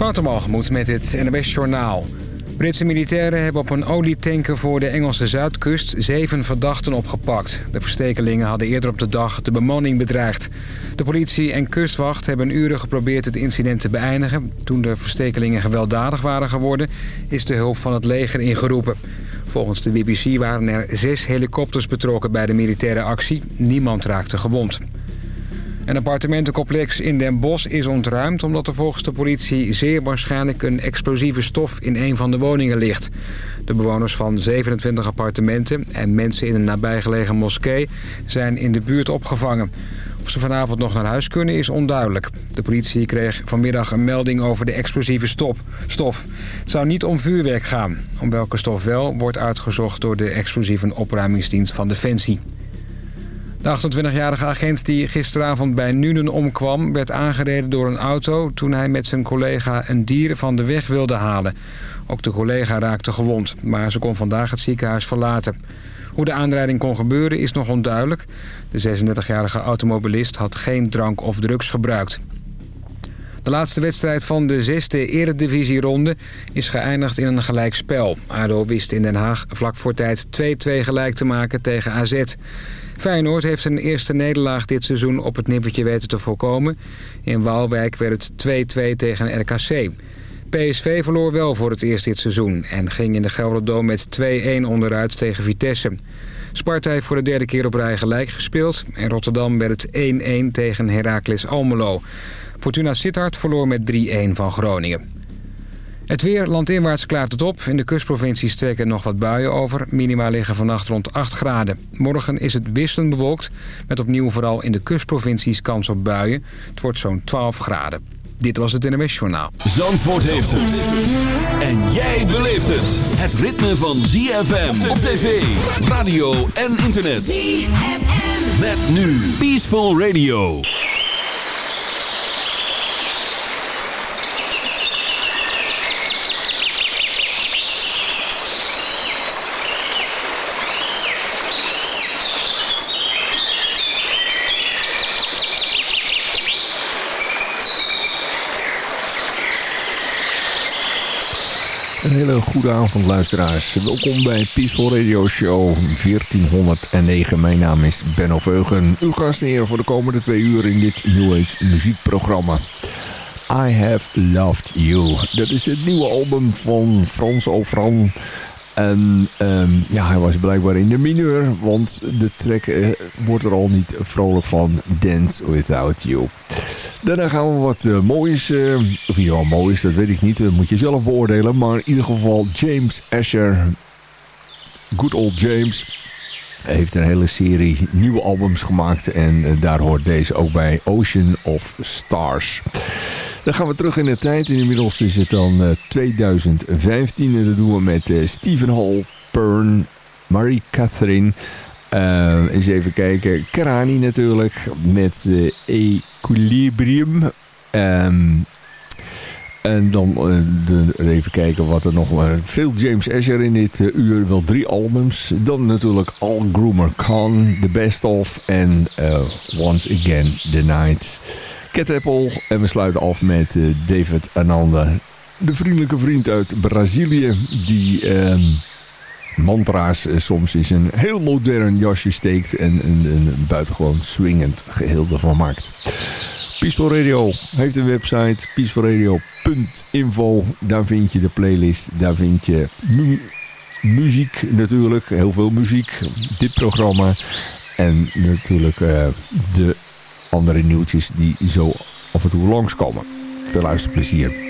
Watermalgemoed met het NWS Journaal. Britse militairen hebben op een olietanker voor de Engelse zuidkust zeven verdachten opgepakt. De verstekelingen hadden eerder op de dag de bemanning bedreigd. De politie en kustwacht hebben uren geprobeerd het incident te beëindigen. Toen de verstekelingen gewelddadig waren geworden, is de hulp van het leger ingeroepen. Volgens de BBC waren er zes helikopters betrokken bij de militaire actie. Niemand raakte gewond. Een appartementencomplex in Den Bosch is ontruimd... omdat er volgens de politie zeer waarschijnlijk een explosieve stof in een van de woningen ligt. De bewoners van 27 appartementen en mensen in een nabijgelegen moskee... zijn in de buurt opgevangen. Of ze vanavond nog naar huis kunnen is onduidelijk. De politie kreeg vanmiddag een melding over de explosieve stof. Het zou niet om vuurwerk gaan. Om welke stof wel wordt uitgezocht door de explosieve opruimingsdienst van Defensie. De 28-jarige agent die gisteravond bij Nuenen omkwam... werd aangereden door een auto toen hij met zijn collega een dier van de weg wilde halen. Ook de collega raakte gewond, maar ze kon vandaag het ziekenhuis verlaten. Hoe de aanrijding kon gebeuren is nog onduidelijk. De 36-jarige automobilist had geen drank of drugs gebruikt. De laatste wedstrijd van de zesde eredivisieronde is geëindigd in een gelijkspel. ADO wist in Den Haag vlak voor tijd 2-2 gelijk te maken tegen AZ. Feyenoord heeft zijn eerste nederlaag dit seizoen op het nippertje weten te voorkomen. In Waalwijk werd het 2-2 tegen RKC. PSV verloor wel voor het eerst dit seizoen en ging in de Gelderdoom met 2-1 onderuit tegen Vitesse. Sparta heeft voor de derde keer op rij gelijk gespeeld. En Rotterdam werd het 1-1 tegen Heracles Almelo. Fortuna Sittard verloor met 3-1 van Groningen. Het weer landinwaarts klaart het op. In de kustprovincies trekken nog wat buien over. Minima liggen vannacht rond 8 graden. Morgen is het wisselend bewolkt. Met opnieuw vooral in de kustprovincies kans op buien. Het wordt zo'n 12 graden. Dit was het NMS Journaal. Zandvoort heeft het. En jij beleeft het. Het ritme van ZFM op tv, radio en internet. ZFM. Met nu Peaceful Radio. Een hele goede avond luisteraars. Welkom bij Peaceful Radio Show 1409. Mijn naam is Benno Veugen. Uw gastheer voor de komende twee uur in dit New Age muziekprogramma. I Have Loved You. Dat is het nieuwe album van Frans Ofran. En ehm, ja, hij was blijkbaar in de mineur, want de track eh, wordt er al niet vrolijk van. Dance Without You. Daarna gaan we wat uh, moois, uh, of ieder moois, dat weet ik niet, dat moet je zelf beoordelen. Maar in ieder geval James Asher, good old James, heeft een hele serie nieuwe albums gemaakt. En daar hoort deze ook bij, Ocean of Stars. Dan gaan we terug in de tijd. inmiddels is het dan 2015. En dat doen we met Stephen Hall, Pern, Marie Catherine... Uh, eens even kijken. Krani natuurlijk. Met Equilibrium. Um, en dan de, even kijken wat er nog... veel James Asher in dit uur. Wel drie albums. Dan natuurlijk All Groomer Khan. The Best Of. En Once Again The Night. Cat Apple. En we sluiten af met David Ananda. De vriendelijke vriend uit Brazilië. Die... Ehm, mantra's eh, soms in een heel modern jasje steekt en een, een buitengewoon swingend geheel ervan maakt. Peaceful Radio heeft een website, peacefulradio.info. Daar vind je de playlist, daar vind je muziek natuurlijk, heel veel muziek, dit programma. En natuurlijk uh, de andere nieuwtjes die zo af en toe langskomen. Veel luisterplezier.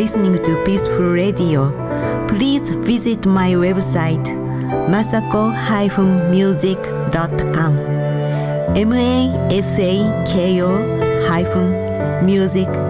listening to Peaceful Radio. Please visit my website masako-music.com m-a-s-a-k-o-music.com